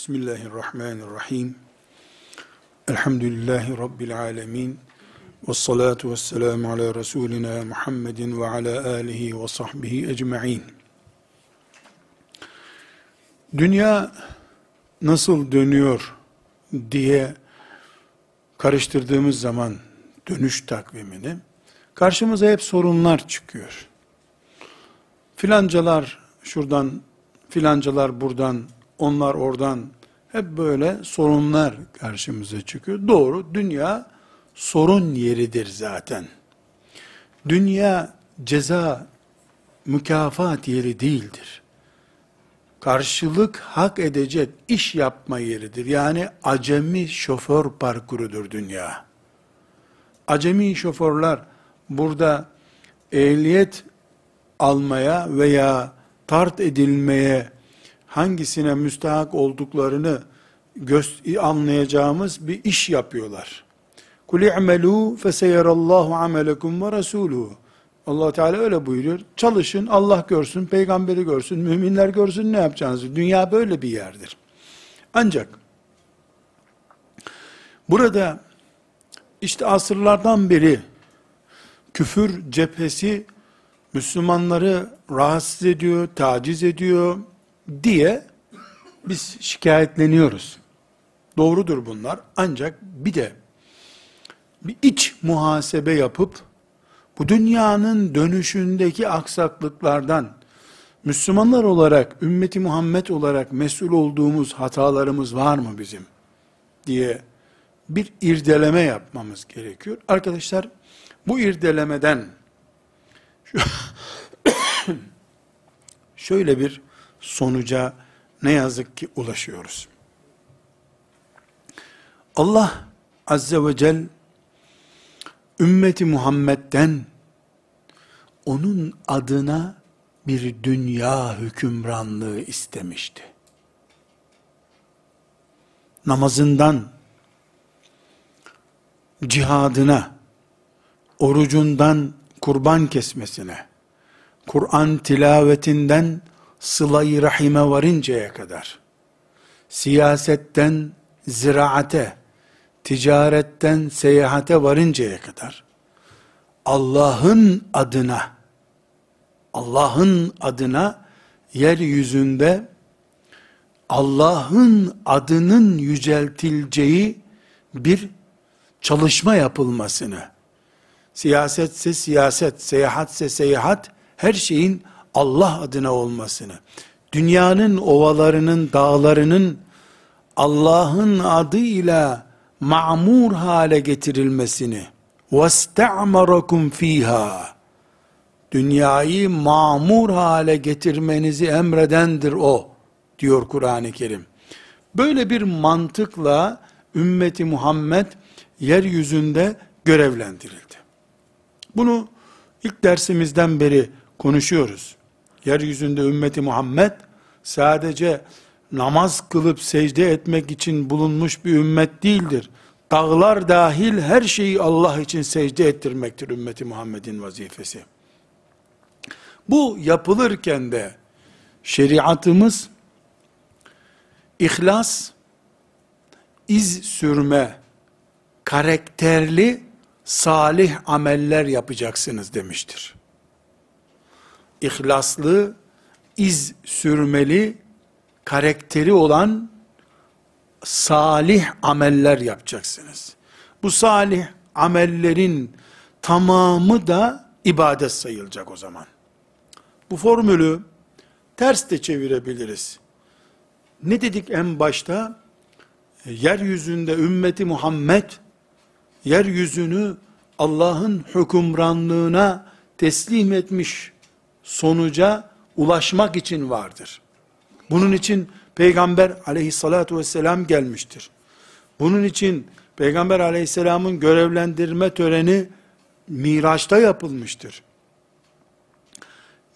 Bismillahirrahmanirrahim. Elhamdülillahi Rabbil alemin. Ve salatu ve selamu ala Resulina Muhammedin ve ala alihi ve sahbihi ecma'in. Dünya nasıl dönüyor diye karıştırdığımız zaman dönüş takvimini, karşımıza hep sorunlar çıkıyor. Filancalar şuradan, filancalar buradan, onlar oradan, hep böyle sorunlar karşımıza çıkıyor. Doğru, dünya sorun yeridir zaten. Dünya ceza, mükafat yeri değildir. Karşılık hak edecek iş yapma yeridir. Yani acemi şoför parkurudur dünya. Acemi şoförler burada ehliyet almaya veya tart edilmeye hangisine müstahak olduklarını anlayacağımız bir iş yapıyorlar. Kul i'melû feseyerallahu amelekum ve rasuluhu. Allah Teala öyle buyuruyor. Çalışın, Allah görsün, peygamberi görsün, müminler görsün ne yapacağınızı. Dünya böyle bir yerdir. Ancak burada işte asırlardan beri küfür cephesi Müslümanları rahatsız ediyor, taciz ediyor diye biz şikayetleniyoruz. Doğrudur bunlar. Ancak bir de bir iç muhasebe yapıp bu dünyanın dönüşündeki aksaklıklardan Müslümanlar olarak, ümmeti Muhammed olarak mesul olduğumuz hatalarımız var mı bizim diye bir irdeleme yapmamız gerekiyor. Arkadaşlar bu irdelemeden şöyle bir sonuca ne yazık ki ulaşıyoruz. Allah Azze ve Celle ümmeti Muhammed'den onun adına bir dünya hükümranlığı istemişti. Namazından, cihadına, orucundan kurban kesmesine, Kur'an tilavetinden sıla-i rahime varıncaya kadar, siyasetten ziraate, ticaretten seyahate varıncaya kadar, Allah'ın adına, Allah'ın adına yeryüzünde Allah'ın adının yüceltileceği bir çalışma yapılmasını, siyasetse siyaset, seyahatse seyahat, her şeyin Allah adına olmasını, dünyanın ovalarının, dağlarının Allah'ın adıyla ma'mur hale getirilmesini, وَاسْتَعْمَرَكُمْ fiha Dünyayı mamur hale getirmenizi emredendir o, diyor Kur'an-ı Kerim. Böyle bir mantıkla ümmeti Muhammed yeryüzünde görevlendirildi. Bunu ilk dersimizden beri konuşuyoruz. Yeryüzünde ümmeti Muhammed sadece namaz kılıp secde etmek için bulunmuş bir ümmet değildir. Dağlar dahil her şeyi Allah için secde ettirmektir ümmeti Muhammed'in vazifesi. Bu yapılırken de şeriatımız ihlas, iz sürme, karakterli salih ameller yapacaksınız demiştir. İhlaslı, iz sürmeli, karakteri olan salih ameller yapacaksınız. Bu salih amellerin tamamı da ibadet sayılacak o zaman. Bu formülü ters de çevirebiliriz. Ne dedik en başta? Yeryüzünde ümmeti Muhammed yeryüzünü Allah'ın hükümranlığına teslim etmiş sonuca ulaşmak için vardır. Bunun için Peygamber aleyhissalatu vesselam gelmiştir. Bunun için Peygamber aleyhisselamın görevlendirme töreni Miraç'ta yapılmıştır.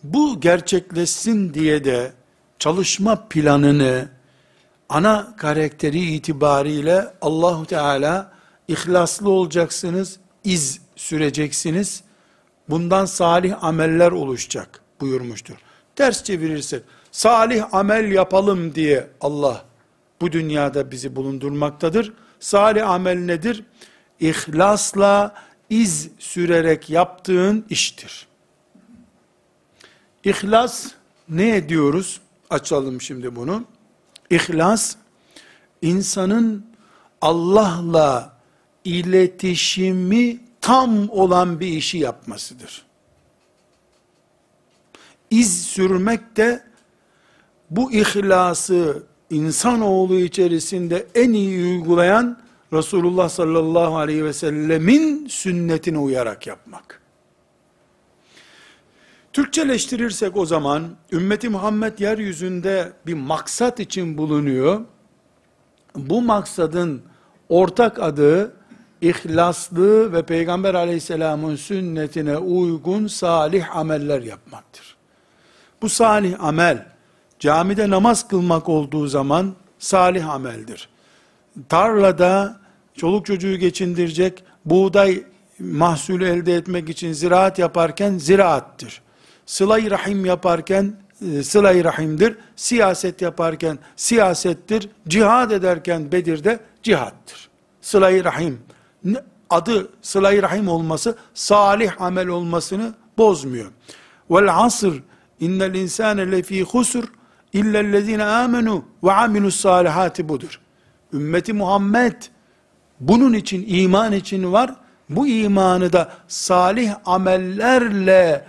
Bu gerçekleşsin diye de çalışma planını ana karakteri itibariyle Allahu Teala ihlaslı olacaksınız, iz süreceksiniz. Bundan salih ameller oluşacak buyurmuştur. Ters çevirirsek salih amel yapalım diye Allah bu dünyada bizi bulundurmaktadır. Salih amel nedir? İhlasla iz sürerek yaptığın iştir. İhlas ne diyoruz? Açalım şimdi bunu. İhlas, insanın Allah'la iletişimi tam olan bir işi yapmasıdır. İz sürmek de bu ihlası insanoğlu içerisinde en iyi uygulayan Resulullah sallallahu aleyhi ve sellemin sünnetine uyarak yapmak. Türkçeleştirirsek o zaman ümmeti Muhammed yeryüzünde bir maksat için bulunuyor. Bu maksadın ortak adı ihlaslı ve Peygamber aleyhisselamın sünnetine uygun salih ameller yapmaktır. Bu salih amel, camide namaz kılmak olduğu zaman salih ameldir. Tarlada çoluk çocuğu geçindirecek buğday mahsulü elde etmek için ziraat yaparken ziraattır. Sıla-i rahim yaparken e, sıla-i rahimdir. Siyaset yaparken siyasettir. Cihad ederken Bedir'de cihattır. Sıla-i rahim adı sıla-i rahim olması salih amel olmasını bozmuyor. Vel asr innel insane lefî husr illellezine amenu ve amilus salihati budur. Ümmeti Muhammed bunun için iman için var. Bu imanı da salih amellerle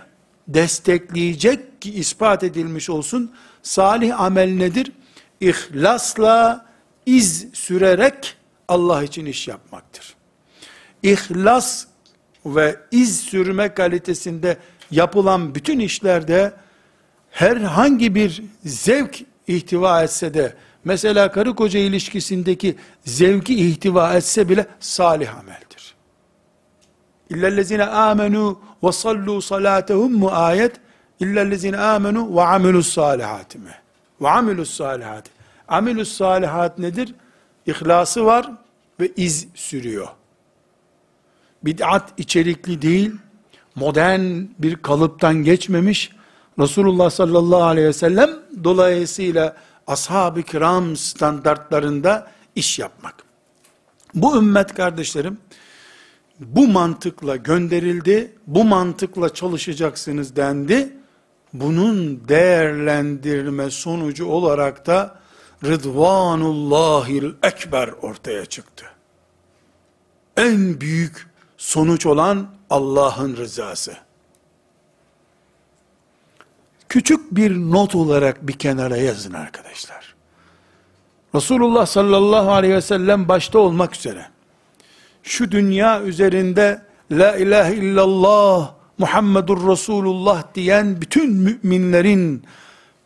destekleyecek ki ispat edilmiş olsun. Salih amel nedir? İhlasla iz sürerek Allah için iş yapmaktır. İhlas ve iz sürme kalitesinde yapılan bütün işlerde herhangi bir zevk ihtiva etse de mesela karı koca ilişkisindeki zevki ihtiva etse bile salih ameldir. İllellezine amenu ve sallu salatehum mu ayet illellezine amenu ve amilus salihati mi? Ve amilus salihati. Amilus salihat nedir? İhlası var ve iz sürüyor. Bid'at içerikli değil, modern bir kalıptan geçmemiş, Resulullah sallallahu aleyhi ve sellem dolayısıyla ashab-ı kiram standartlarında iş yapmak. Bu ümmet kardeşlerim, bu mantıkla gönderildi, bu mantıkla çalışacaksınız dendi. Bunun değerlendirme sonucu olarak da Rıdvanullahil Ekber ortaya çıktı. En büyük sonuç olan Allah'ın rızası. Küçük bir not olarak bir kenara yazın arkadaşlar. Resulullah sallallahu aleyhi ve sellem başta olmak üzere, şu dünya üzerinde La ilahe illallah Muhammedur Resulullah diyen bütün müminlerin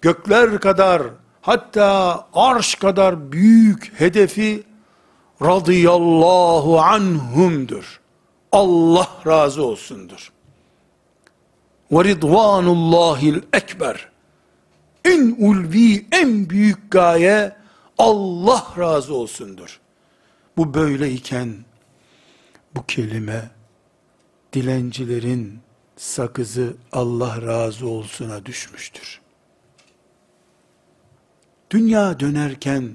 gökler kadar hatta arş kadar büyük hedefi radıyallahu anhumdur. Allah razı olsundur. Ve ridvanullahil ekber. En ulvi, en büyük gaye Allah razı olsundur. Bu böyleyken bu kelime dilencilerin sakızı Allah razı olsuna düşmüştür. Dünya dönerken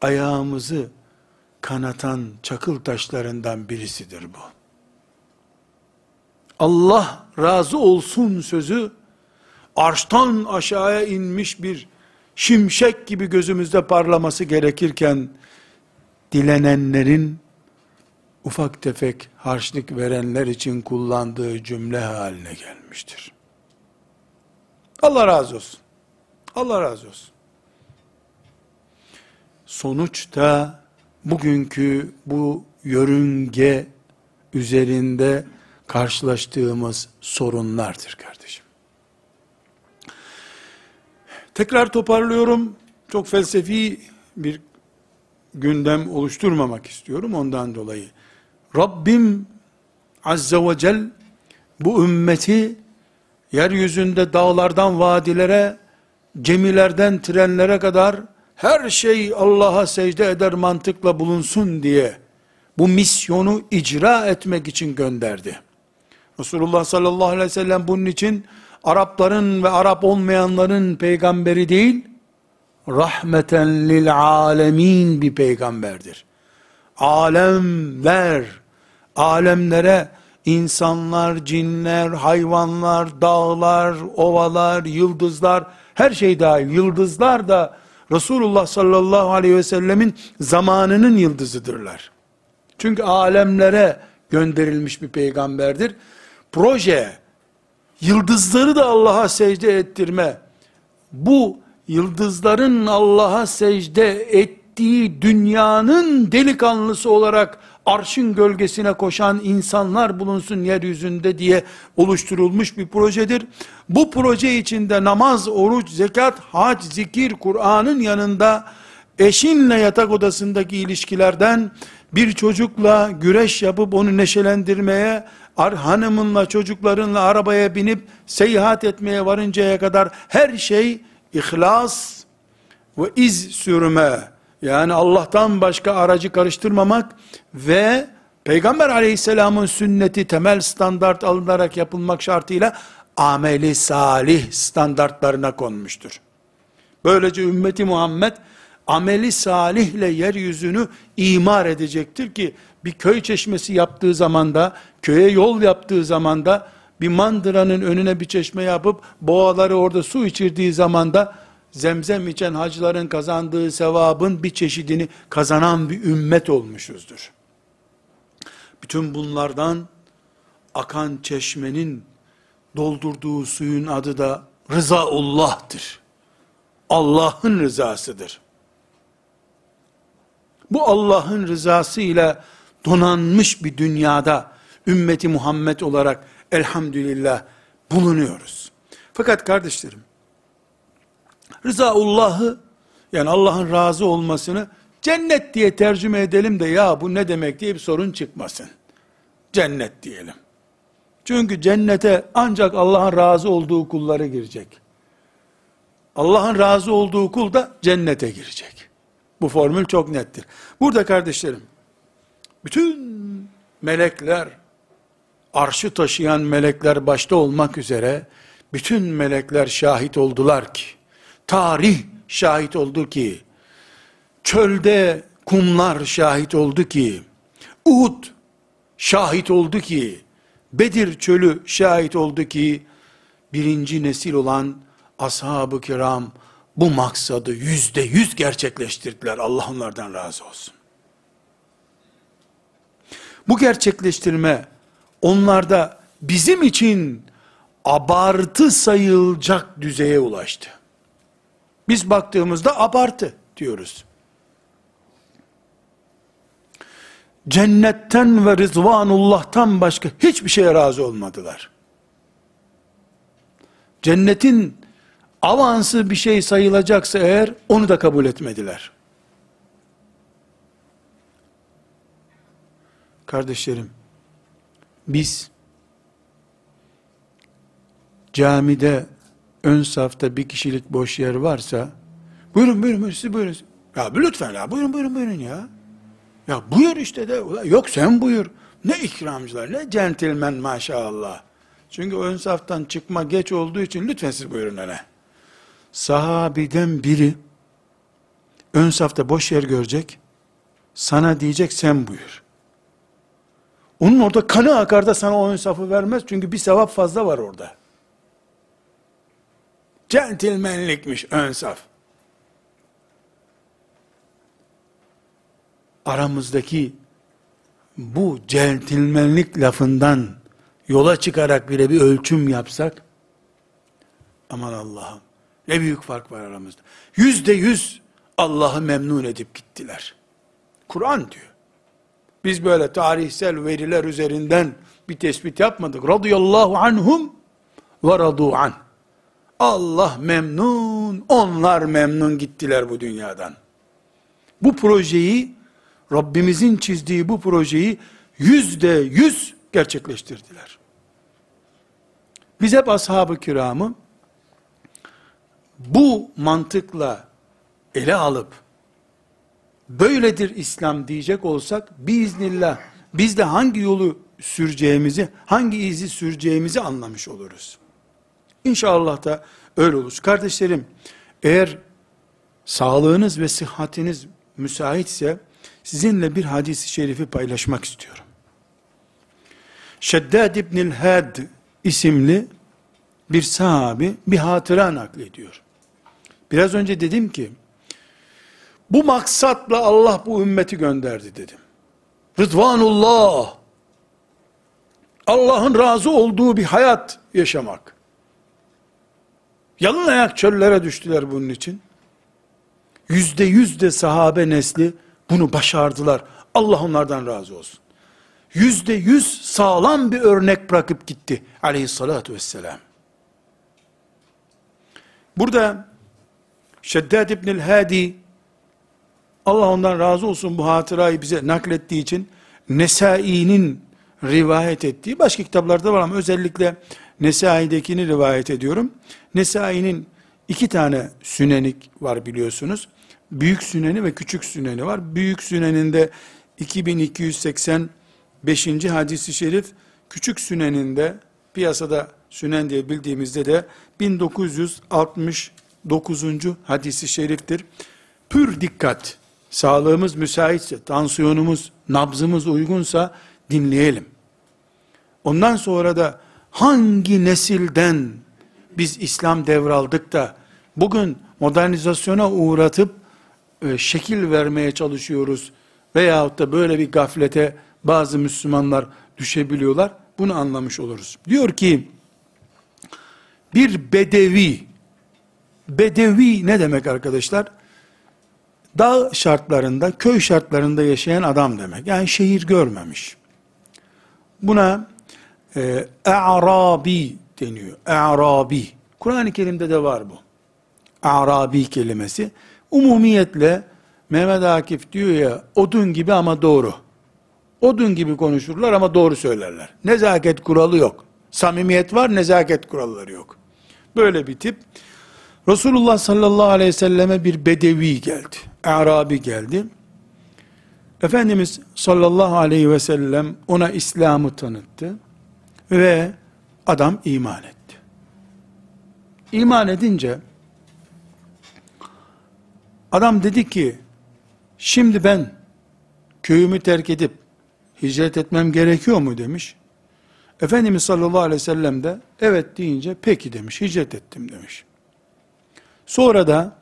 ayağımızı kanatan çakıl taşlarından birisidir bu. Allah razı olsun sözü arştan aşağıya inmiş bir şimşek gibi gözümüzde parlaması gerekirken dilenenlerin ufak tefek harçlık verenler için kullandığı cümle haline gelmiştir. Allah razı olsun. Allah razı olsun. Sonuçta bugünkü bu yörünge üzerinde karşılaştığımız sorunlardır kardeşim. Tekrar toparlıyorum. Çok felsefi bir gündem oluşturmamak istiyorum ondan dolayı. Rabbim Azze ve Celle bu ümmeti yeryüzünde dağlardan vadilere, gemilerden trenlere kadar her şey Allah'a secde eder mantıkla bulunsun diye bu misyonu icra etmek için gönderdi. Resulullah sallallahu aleyhi ve sellem bunun için Arapların ve Arap olmayanların peygamberi değil, rahmeten lil alemin bir peygamberdir. Alemler, alemlere insanlar, cinler, hayvanlar, dağlar, ovalar, yıldızlar, her şey dahil. Yıldızlar da Resulullah sallallahu aleyhi ve sellemin zamanının yıldızıdırlar. Çünkü alemlere gönderilmiş bir peygamberdir. Proje, yıldızları da Allah'a secde ettirme, bu yıldızların Allah'a secde ettiği dünyanın delikanlısı olarak arşın gölgesine koşan insanlar bulunsun yeryüzünde diye oluşturulmuş bir projedir. Bu proje içinde namaz, oruç, zekat, hac, zikir, Kur'an'ın yanında eşinle yatak odasındaki ilişkilerden bir çocukla güreş yapıp onu neşelendirmeye, hanımınla çocuklarınla arabaya binip seyahat etmeye varıncaya kadar her şey ihlas ve iz sürme yani Allah'tan başka aracı karıştırmamak ve Peygamber aleyhisselamın sünneti temel standart alınarak yapılmak şartıyla ameli salih standartlarına konmuştur. Böylece ümmeti Muhammed ameli salihle yeryüzünü imar edecektir ki bir köy çeşmesi yaptığı zamanda, köye yol yaptığı zamanda bir mandıranın önüne bir çeşme yapıp boğaları orada su içirdiği zamanda zemzem içen hacıların kazandığı sevabın bir çeşidini kazanan bir ümmet olmuşuzdur. Bütün bunlardan akan çeşmenin doldurduğu suyun adı da rızaullah'tır. Allah'ın rızasıdır. Bu Allah'ın rızası ile donanmış bir dünyada ümmeti Muhammed olarak elhamdülillah bulunuyoruz. Fakat kardeşlerim, Rızaullah'ı yani Allah'ın razı olmasını cennet diye tercüme edelim de ya bu ne demek diye bir sorun çıkmasın. Cennet diyelim. Çünkü cennete ancak Allah'ın razı olduğu kulları girecek. Allah'ın razı olduğu kul da cennete girecek. Bu formül çok nettir. Burada kardeşlerim, bütün melekler, arşı taşıyan melekler başta olmak üzere, bütün melekler şahit oldular ki, tarih şahit oldu ki, çölde kumlar şahit oldu ki, Uhud şahit oldu ki, Bedir çölü şahit oldu ki, birinci nesil olan ashab-ı kiram, bu maksadı yüzde yüz gerçekleştirdiler. Allah onlardan razı olsun. Bu gerçekleştirme, onlarda bizim için abartı sayılacak düzeye ulaştı. Biz baktığımızda abartı diyoruz. Cennetten ve rızvanullah'tan başka hiçbir şeye razı olmadılar. Cennetin avansı bir şey sayılacaksa eğer onu da kabul etmediler. Kardeşlerim, biz camide ön safta bir kişilik boş yer varsa, buyurun buyurun, buyurun siz buyurun. Ya lütfen ya buyurun buyurun buyurun ya. Ya buyur işte de, yok sen buyur. Ne ikramcılar, ne centilmen maşallah. Çünkü ön saftan çıkma geç olduğu için lütfen siz buyurun öyle. Sahabiden biri, ön safta boş yer görecek, sana diyecek sen buyur. Onun orada kanı akar da sana o ön safı vermez çünkü bir sevap fazla var orada. Centilmenlikmiş ön saf. Aramızdaki bu centilmenlik lafından yola çıkarak bile bir ölçüm yapsak, aman Allah'ım, ne büyük fark var aramızda. Yüzde yüz Allah'ı memnun edip gittiler. Kur'an diyor. Biz böyle tarihsel veriler üzerinden bir tespit yapmadık. Radıyallahu anhum ve radu an. Allah memnun, onlar memnun gittiler bu dünyadan. Bu projeyi, Rabbimizin çizdiği bu projeyi yüzde yüz gerçekleştirdiler. Biz hep ashab-ı kiramı bu mantıkla ele alıp böyledir İslam diyecek olsak biiznillah biz de hangi yolu süreceğimizi, hangi izi süreceğimizi anlamış oluruz. İnşallah da öyle olur. Kardeşlerim, eğer sağlığınız ve sıhhatiniz müsaitse sizinle bir hadisi şerifi paylaşmak istiyorum. Şeddad İbnül Had isimli bir sahabi bir hatıra naklediyor. Biraz önce dedim ki, bu maksatla Allah bu ümmeti gönderdi dedim. Rıdvanullah, Allah'ın razı olduğu bir hayat yaşamak. Yalın ayak çöllere düştüler bunun için. Yüzde yüz de sahabe nesli bunu başardılar. Allah onlardan razı olsun. Yüzde yüz sağlam bir örnek bırakıp gitti aleyhissalatu vesselam. Burada Şeddad İbnül Hadi Allah ondan razı olsun bu hatırayı bize naklettiği için Nesai'nin rivayet ettiği başka kitaplarda var ama özellikle Nesai'dekini rivayet ediyorum. Nesai'nin iki tane sünenik var biliyorsunuz. Büyük süneni ve küçük süneni var. Büyük süneninde 2285. hadisi şerif, küçük süneninde piyasada sünen diye bildiğimizde de 1969. hadisi şeriftir. Pür dikkat, sağlığımız müsaitse, tansiyonumuz, nabzımız uygunsa dinleyelim. Ondan sonra da hangi nesilden biz İslam devraldık da bugün modernizasyona uğratıp e, şekil vermeye çalışıyoruz veyahut da böyle bir gaflete bazı Müslümanlar düşebiliyorlar. Bunu anlamış oluruz. Diyor ki bir bedevi bedevi ne demek arkadaşlar? Dağ şartlarında, köy şartlarında yaşayan adam demek. Yani şehir görmemiş. Buna e, Arabi deniyor. Arabi. Kur'an-ı Kerim'de de var bu. Arabi kelimesi. Umumiyetle Mehmet Akif diyor ya odun gibi ama doğru. Odun gibi konuşurlar ama doğru söylerler. Nezaket kuralı yok. Samimiyet var, nezaket kuralları yok. Böyle bir tip. Resulullah sallallahu aleyhi ve selleme bir bedevi geldi. Arabi geldi. Efendimiz sallallahu aleyhi ve sellem ona İslam'ı tanıttı. Ve adam iman etti. İman edince adam dedi ki şimdi ben köyümü terk edip hicret etmem gerekiyor mu demiş. Efendimiz sallallahu aleyhi ve sellem de evet deyince peki demiş hicret ettim demiş. Sonra da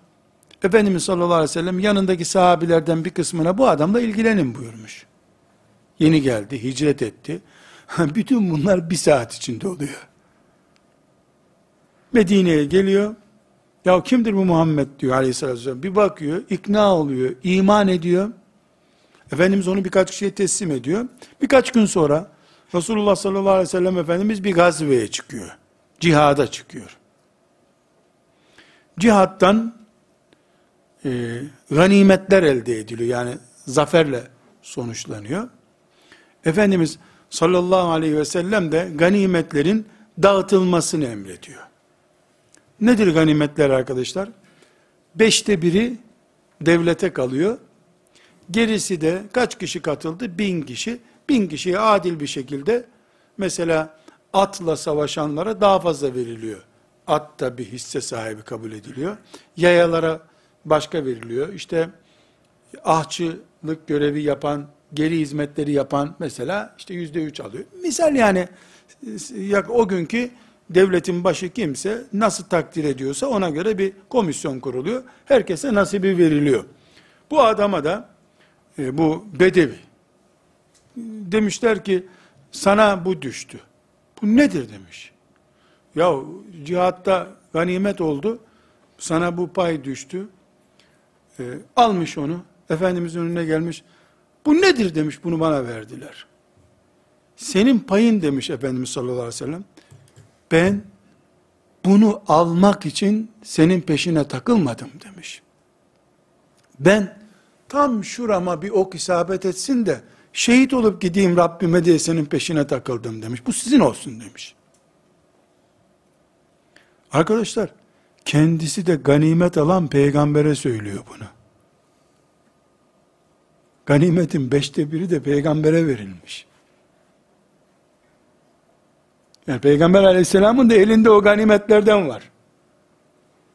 Efendimiz sallallahu aleyhi ve sellem yanındaki sahabilerden bir kısmına bu adamla ilgilenin buyurmuş. Yeni geldi, hicret etti. Bütün bunlar bir saat içinde oluyor. Medine'ye geliyor. Ya kimdir bu Muhammed diyor aleyhissalatü vesselam. Bir bakıyor, ikna oluyor, iman ediyor. Efendimiz onu birkaç kişiye teslim ediyor. Birkaç gün sonra Resulullah sallallahu aleyhi ve sellem Efendimiz bir gazveye çıkıyor. Cihada çıkıyor. Cihattan e, ganimetler elde ediliyor. Yani zaferle sonuçlanıyor. Efendimiz sallallahu aleyhi ve sellem de ganimetlerin dağıtılmasını emrediyor. Nedir ganimetler arkadaşlar? Beşte biri devlete kalıyor. Gerisi de kaç kişi katıldı? Bin kişi. Bin kişiye adil bir şekilde mesela atla savaşanlara daha fazla veriliyor. At da bir hisse sahibi kabul ediliyor. Yayalara başka veriliyor. İşte ahçılık görevi yapan geri hizmetleri yapan mesela işte yüzde üç alıyor. Misal yani o günkü devletin başı kimse nasıl takdir ediyorsa ona göre bir komisyon kuruluyor. Herkese nasibi veriliyor. Bu adama da e, bu bedevi demişler ki sana bu düştü. Bu nedir demiş. Ya cihatta ganimet oldu. Sana bu pay düştü. E, almış onu. Efendimizin önüne gelmiş. Bu nedir demiş bunu bana verdiler. Senin payın demiş Efendimiz sallallahu aleyhi ve sellem. Ben bunu almak için senin peşine takılmadım demiş. Ben tam şurama bir ok isabet etsin de şehit olup gideyim Rabbime diye senin peşine takıldım demiş. Bu sizin olsun demiş. Arkadaşlar kendisi de ganimet alan peygambere söylüyor bunu. Ganimetin beşte biri de peygambere verilmiş. Yani Peygamber aleyhisselamın da elinde o ganimetlerden var.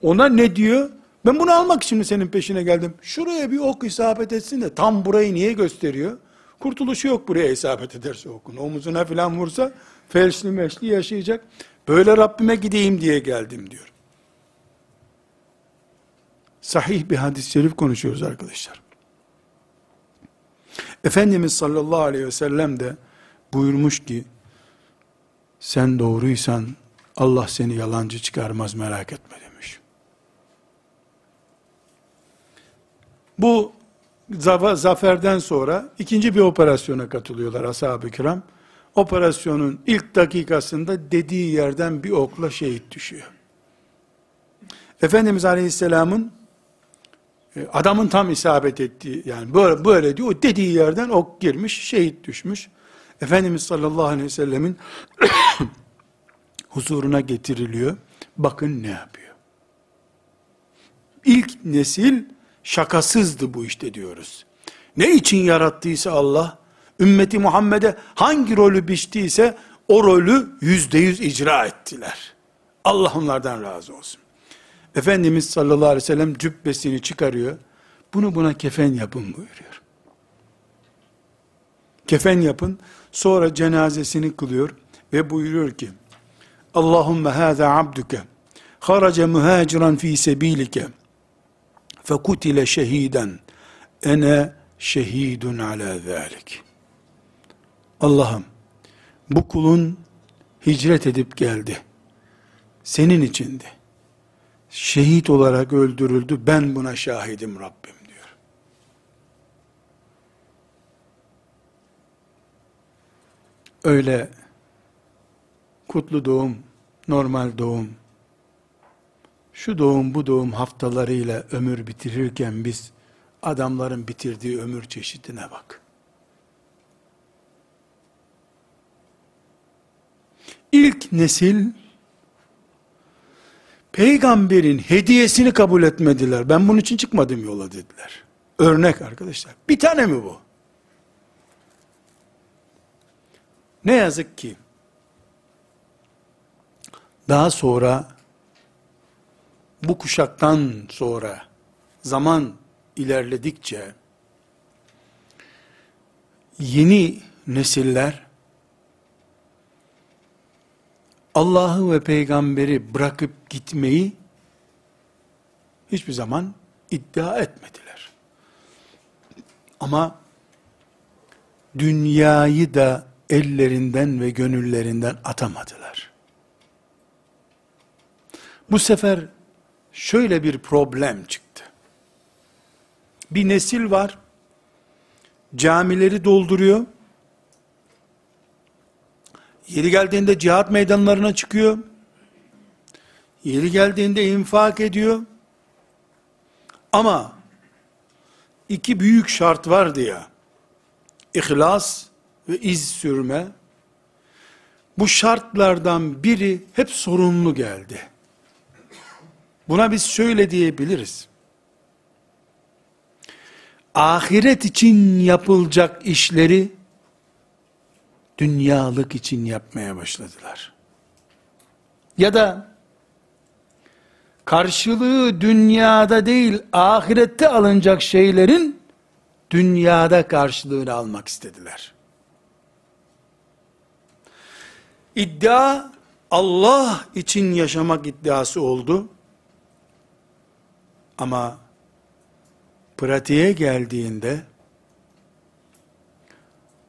Ona ne diyor? Ben bunu almak için senin peşine geldim? Şuraya bir ok isabet etsin de tam burayı niye gösteriyor? Kurtuluşu yok buraya isabet ederse okun. Omuzuna filan vursa felçli meşli yaşayacak. Böyle Rabbime gideyim diye geldim diyor. Sahih bir hadis-i şerif konuşuyoruz arkadaşlar. Efendimiz sallallahu aleyhi ve sellem de buyurmuş ki, sen doğruysan Allah seni yalancı çıkarmaz merak etme demiş. Bu zaferden sonra ikinci bir operasyona katılıyorlar ashab-ı kiram. Operasyonun ilk dakikasında dediği yerden bir okla şehit düşüyor. Efendimiz Aleyhisselam'ın e, adamın tam isabet ettiği yani böyle böyle diyor dediği yerden ok girmiş şehit düşmüş. Efendimiz sallallahu aleyhi ve sellemin huzuruna getiriliyor. Bakın ne yapıyor. İlk nesil şakasızdı bu işte diyoruz. Ne için yarattıysa Allah, ümmeti Muhammed'e hangi rolü biçtiyse o rolü yüzde yüz icra ettiler. Allah onlardan razı olsun. Efendimiz sallallahu aleyhi ve sellem cübbesini çıkarıyor. Bunu buna kefen yapın buyuruyor. Kefen yapın. Sonra cenazesini kılıyor ve buyuruyor ki Allahümme hâzâ abduke harace muhaciran fi sebilike fekutile şehiden ene şehidun ala zâlik. Allah'ım bu kulun hicret edip geldi. Senin içindi. Şehit olarak öldürüldü. Ben buna şahidim Rabbim diyor. Öyle kutlu doğum, normal doğum, şu doğum bu doğum haftalarıyla ömür bitirirken biz adamların bitirdiği ömür çeşidine bak. İlk nesil peygamberin hediyesini kabul etmediler. Ben bunun için çıkmadım yola dediler. Örnek arkadaşlar. Bir tane mi bu? Ne yazık ki daha sonra bu kuşaktan sonra zaman ilerledikçe yeni nesiller Allah'ı ve peygamberi bırakıp gitmeyi hiçbir zaman iddia etmediler. Ama dünyayı da ellerinden ve gönüllerinden atamadılar. Bu sefer şöyle bir problem çıktı. Bir nesil var, camileri dolduruyor, yeri geldiğinde cihat meydanlarına çıkıyor, yeri geldiğinde infak ediyor, ama iki büyük şart vardı ya, ihlas ve iz sürme, bu şartlardan biri hep sorunlu geldi. Buna biz şöyle diyebiliriz. Ahiret için yapılacak işleri dünyalık için yapmaya başladılar. Ya da karşılığı dünyada değil ahirette alınacak şeylerin dünyada karşılığını almak istediler. İddia Allah için yaşamak iddiası oldu. Ama pratiğe geldiğinde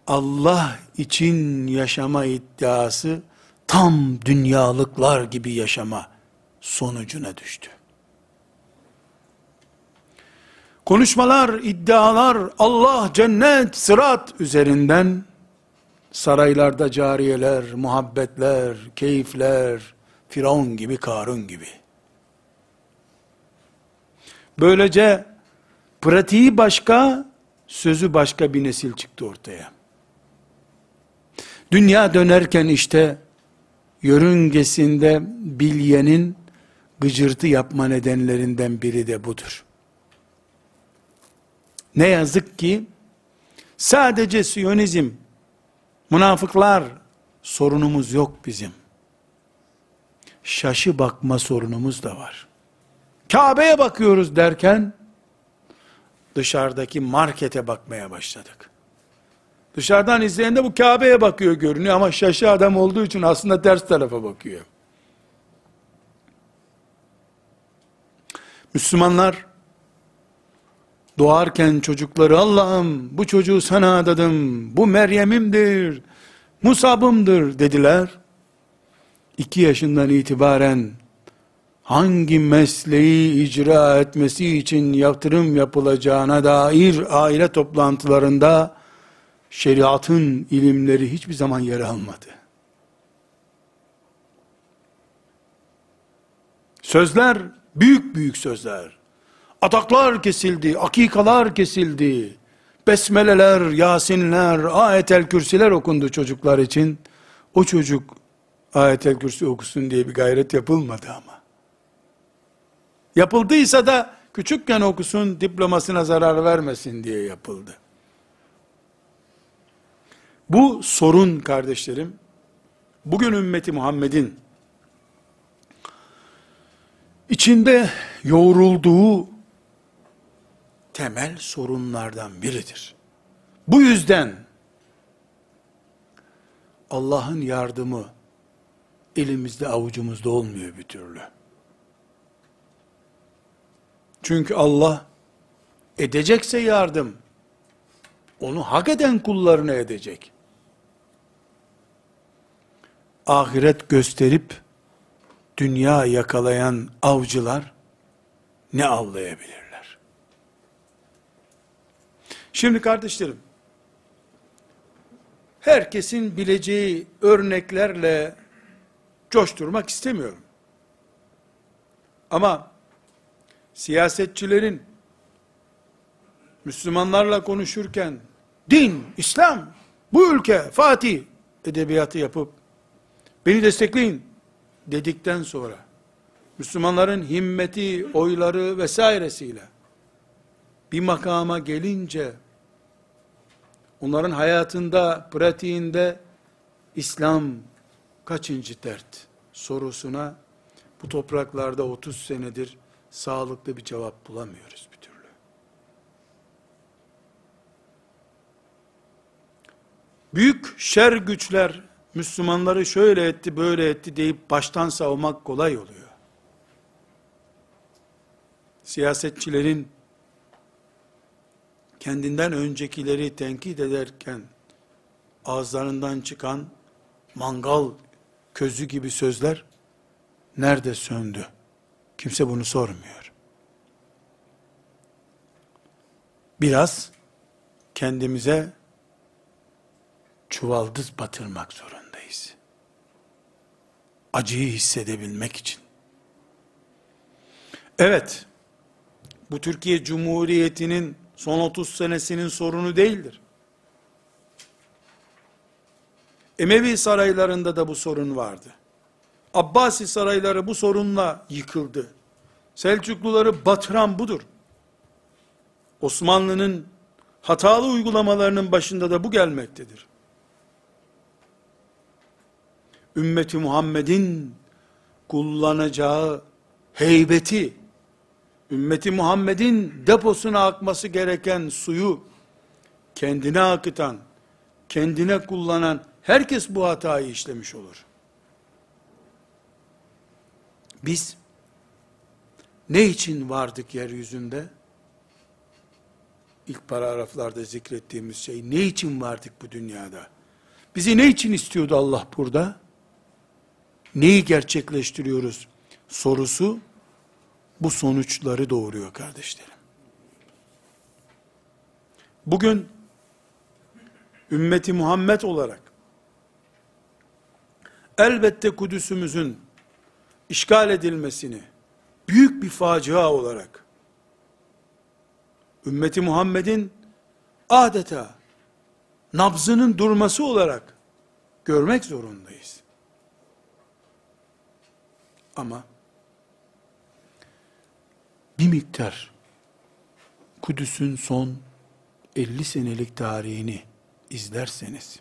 Allah için yaşama iddiası tam dünyalıklar gibi yaşama sonucuna düştü. Konuşmalar, iddialar, Allah, cennet, sırat üzerinden saraylarda cariyeler, muhabbetler, keyifler, Firavun gibi, Karun gibi. Böylece pratiği başka, sözü başka bir nesil çıktı ortaya. Dünya dönerken işte yörüngesinde bilyenin gıcırtı yapma nedenlerinden biri de budur. Ne yazık ki sadece Siyonizm, münafıklar sorunumuz yok bizim. Şaşı bakma sorunumuz da var. Kabe'ye bakıyoruz derken, dışarıdaki markete bakmaya başladık. Dışarıdan izleyen de bu Kabe'ye bakıyor görünüyor ama şaşı adam olduğu için aslında ters tarafa bakıyor. Müslümanlar doğarken çocukları Allah'ım bu çocuğu sana adadım, bu Meryem'imdir, Musab'ımdır dediler. İki yaşından itibaren hangi mesleği icra etmesi için yatırım yapılacağına dair aile toplantılarında şeriatın ilimleri hiçbir zaman yer almadı. Sözler, büyük büyük sözler. Ataklar kesildi, akikalar kesildi. Besmeleler, Yasinler, ayetel kürsiler okundu çocuklar için. O çocuk ayetel kürsi okusun diye bir gayret yapılmadı ama. Yapıldıysa da küçükken okusun, diplomasına zarar vermesin diye yapıldı. Bu sorun kardeşlerim, bugün ümmeti Muhammed'in içinde yoğrulduğu temel sorunlardan biridir. Bu yüzden Allah'ın yardımı elimizde avucumuzda olmuyor bir türlü. Çünkü Allah edecekse yardım onu hak eden kullarına edecek. Ahiret gösterip dünya yakalayan avcılar ne avlayabilirler? Şimdi kardeşlerim, herkesin bileceği örneklerle coşturmak istemiyorum. Ama siyasetçilerin Müslümanlarla konuşurken din, İslam, bu ülke, Fatih edebiyatı yapıp beni destekleyin dedikten sonra Müslümanların himmeti, oyları vesairesiyle bir makama gelince onların hayatında, pratiğinde İslam kaçıncı dert sorusuna bu topraklarda 30 senedir sağlıklı bir cevap bulamıyoruz bir türlü. Büyük şer güçler Müslümanları şöyle etti, böyle etti deyip baştan savmak kolay oluyor. Siyasetçilerin kendinden öncekileri tenkit ederken ağızlarından çıkan mangal közü gibi sözler nerede söndü? Kimse bunu sormuyor. Biraz kendimize çuvaldız batırmak zorundayız. Acıyı hissedebilmek için. Evet, bu Türkiye Cumhuriyeti'nin son 30 senesinin sorunu değildir. Emevi saraylarında da bu sorun vardı. Abbasi sarayları bu sorunla yıkıldı. Selçukluları batıran budur. Osmanlı'nın hatalı uygulamalarının başında da bu gelmektedir. Ümmeti Muhammed'in kullanacağı heybeti, ümmeti Muhammed'in deposuna akması gereken suyu kendine akıtan, kendine kullanan herkes bu hatayı işlemiş olur. Biz ne için vardık yeryüzünde? İlk paragraflarda zikrettiğimiz şey, ne için vardık bu dünyada? Bizi ne için istiyordu Allah burada? Neyi gerçekleştiriyoruz? Sorusu, bu sonuçları doğuruyor kardeşlerim. Bugün, ümmeti Muhammed olarak, elbette Kudüs'ümüzün işgal edilmesini büyük bir facia olarak ümmeti Muhammed'in adeta nabzının durması olarak görmek zorundayız. Ama bir miktar Kudüs'ün son 50 senelik tarihini izlerseniz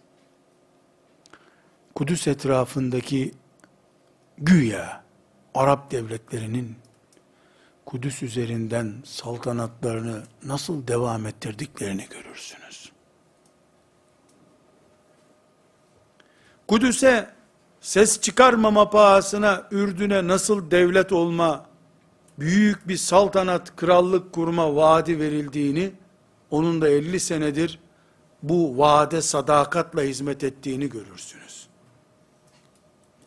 Kudüs etrafındaki güya Arap devletlerinin Kudüs üzerinden saltanatlarını nasıl devam ettirdiklerini görürsünüz. Kudüs'e ses çıkarmama pahasına Ürdün'e nasıl devlet olma, büyük bir saltanat, krallık kurma vaadi verildiğini, onun da 50 senedir bu vaade sadakatla hizmet ettiğini görürsünüz.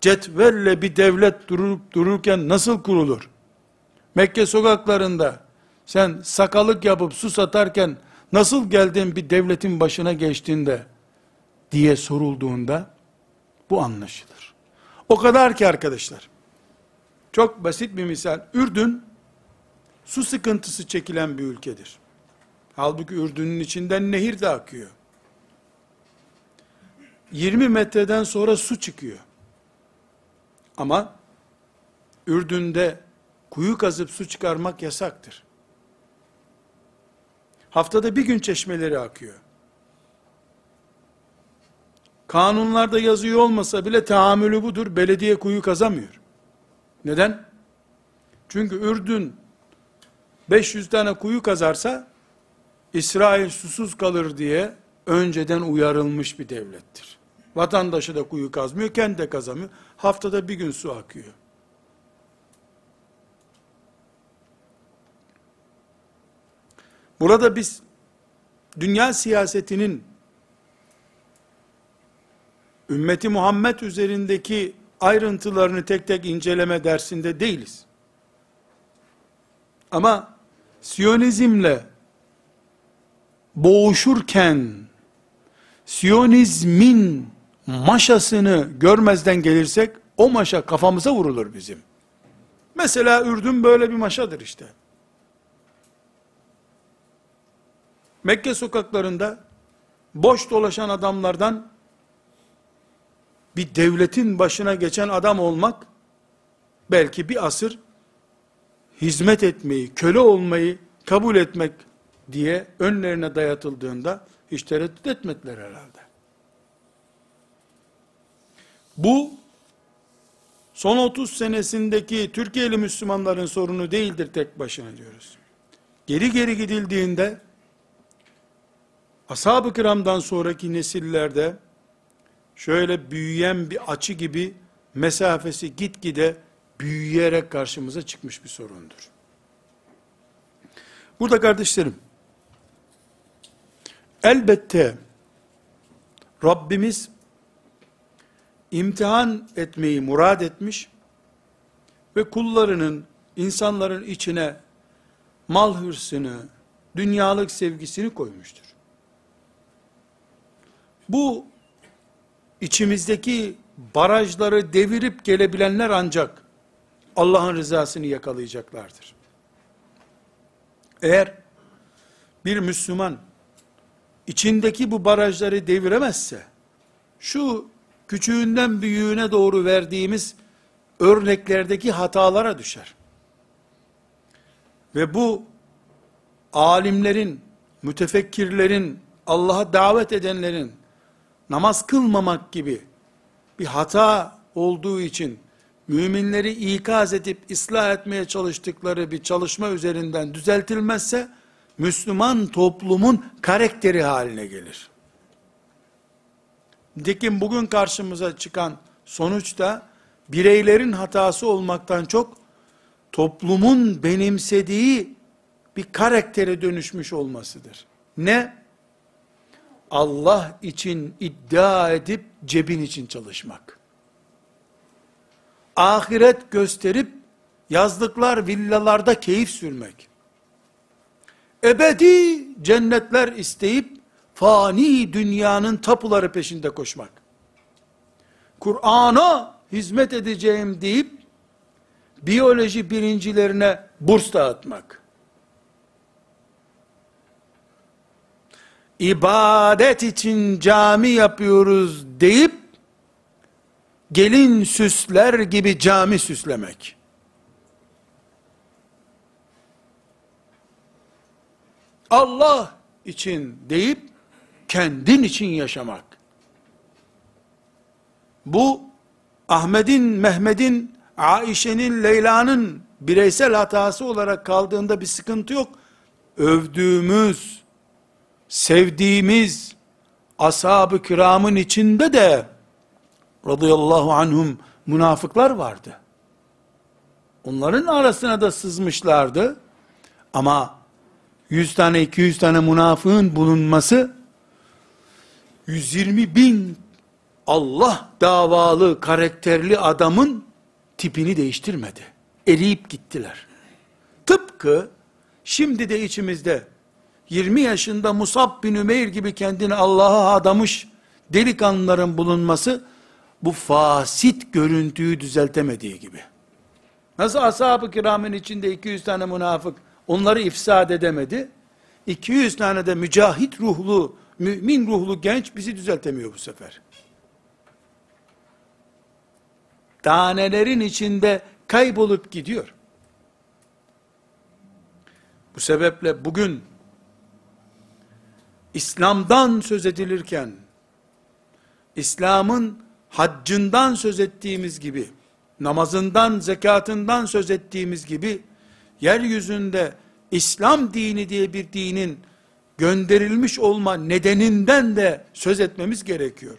Cetvelle bir devlet durup dururken nasıl kurulur? Mekke sokaklarında sen sakalık yapıp su satarken nasıl geldin bir devletin başına geçtiğinde diye sorulduğunda bu anlaşılır. O kadar ki arkadaşlar, çok basit bir misal, Ürdün, su sıkıntısı çekilen bir ülkedir. Halbuki Ürdün'ün içinden nehir de akıyor. 20 metreden sonra su çıkıyor. Ama Ürdün'de kuyu kazıp su çıkarmak yasaktır. Haftada bir gün çeşmeleri akıyor. Kanunlarda yazıyor olmasa bile tahammülü budur. Belediye kuyu kazamıyor. Neden? Çünkü Ürdün 500 tane kuyu kazarsa İsrail susuz kalır diye önceden uyarılmış bir devlettir. Vatandaşı da kuyu kazmıyor, kendi de kazamıyor. Haftada bir gün su akıyor. Burada biz dünya siyasetinin ümmeti Muhammed üzerindeki ayrıntılarını tek tek inceleme dersinde değiliz. Ama Siyonizmle boğuşurken Siyonizmin maşasını görmezden gelirsek o maşa kafamıza vurulur bizim. Mesela Ürdün böyle bir maşadır işte. Mekke sokaklarında boş dolaşan adamlardan bir devletin başına geçen adam olmak belki bir asır hizmet etmeyi, köle olmayı kabul etmek diye önlerine dayatıldığında hiç tereddüt etmediler herhalde. Bu son 30 senesindeki Türkiye'li Müslümanların sorunu değildir tek başına diyoruz. Geri geri gidildiğinde ashab-ı kiramdan sonraki nesillerde şöyle büyüyen bir açı gibi mesafesi gitgide büyüyerek karşımıza çıkmış bir sorundur. Burada kardeşlerim, elbette Rabbimiz imtihan etmeyi murad etmiş ve kullarının, insanların içine mal hırsını, dünyalık sevgisini koymuştur. Bu içimizdeki barajları devirip gelebilenler ancak Allah'ın rızasını yakalayacaklardır. Eğer bir Müslüman içindeki bu barajları deviremezse, şu küçüğünden büyüğüne doğru verdiğimiz örneklerdeki hatalara düşer. Ve bu alimlerin, mütefekkirlerin, Allah'a davet edenlerin namaz kılmamak gibi bir hata olduğu için müminleri ikaz edip ıslah etmeye çalıştıkları bir çalışma üzerinden düzeltilmezse Müslüman toplumun karakteri haline gelir. Nitekim bugün karşımıza çıkan sonuçta bireylerin hatası olmaktan çok toplumun benimsediği bir karaktere dönüşmüş olmasıdır. Ne? Allah için iddia edip cebin için çalışmak. Ahiret gösterip yazlıklar, villalarda keyif sürmek. Ebedi cennetler isteyip fani dünyanın tapuları peşinde koşmak. Kur'an'a hizmet edeceğim deyip biyoloji birincilerine burs dağıtmak. İbadet için cami yapıyoruz deyip gelin süsler gibi cami süslemek. Allah için deyip kendin için yaşamak. Bu Ahmet'in, Mehmet'in, Aişe'nin, Leyla'nın bireysel hatası olarak kaldığında bir sıkıntı yok. Övdüğümüz, sevdiğimiz ashab-ı kiramın içinde de radıyallahu anhum münafıklar vardı. Onların arasına da sızmışlardı. Ama 100 tane 200 tane münafığın bulunması 120 bin Allah davalı karakterli adamın tipini değiştirmedi. Eriyip gittiler. Tıpkı şimdi de içimizde 20 yaşında Musab bin Ümeyr gibi kendini Allah'a adamış delikanlıların bulunması bu fasit görüntüyü düzeltemediği gibi. Nasıl ashab-ı kiramın içinde 200 tane münafık onları ifsad edemedi. 200 tane de mücahit ruhlu, mümin ruhlu genç bizi düzeltemiyor bu sefer. Tanelerin içinde kaybolup gidiyor. Bu sebeple bugün İslam'dan söz edilirken İslam'ın haccından söz ettiğimiz gibi namazından, zekatından söz ettiğimiz gibi, yeryüzünde İslam dini diye bir dinin gönderilmiş olma nedeninden de söz etmemiz gerekiyor.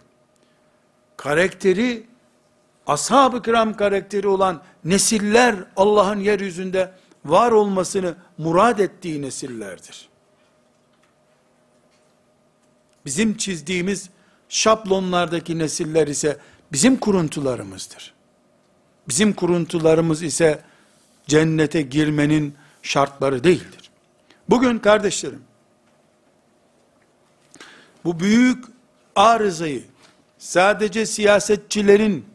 Karakteri, ashab-ı kiram karakteri olan nesiller Allah'ın yeryüzünde var olmasını murad ettiği nesillerdir. Bizim çizdiğimiz şablonlardaki nesiller ise bizim kuruntularımızdır. Bizim kuruntularımız ise cennete girmenin şartları değildir. Bugün kardeşlerim, bu büyük arızayı sadece siyasetçilerin,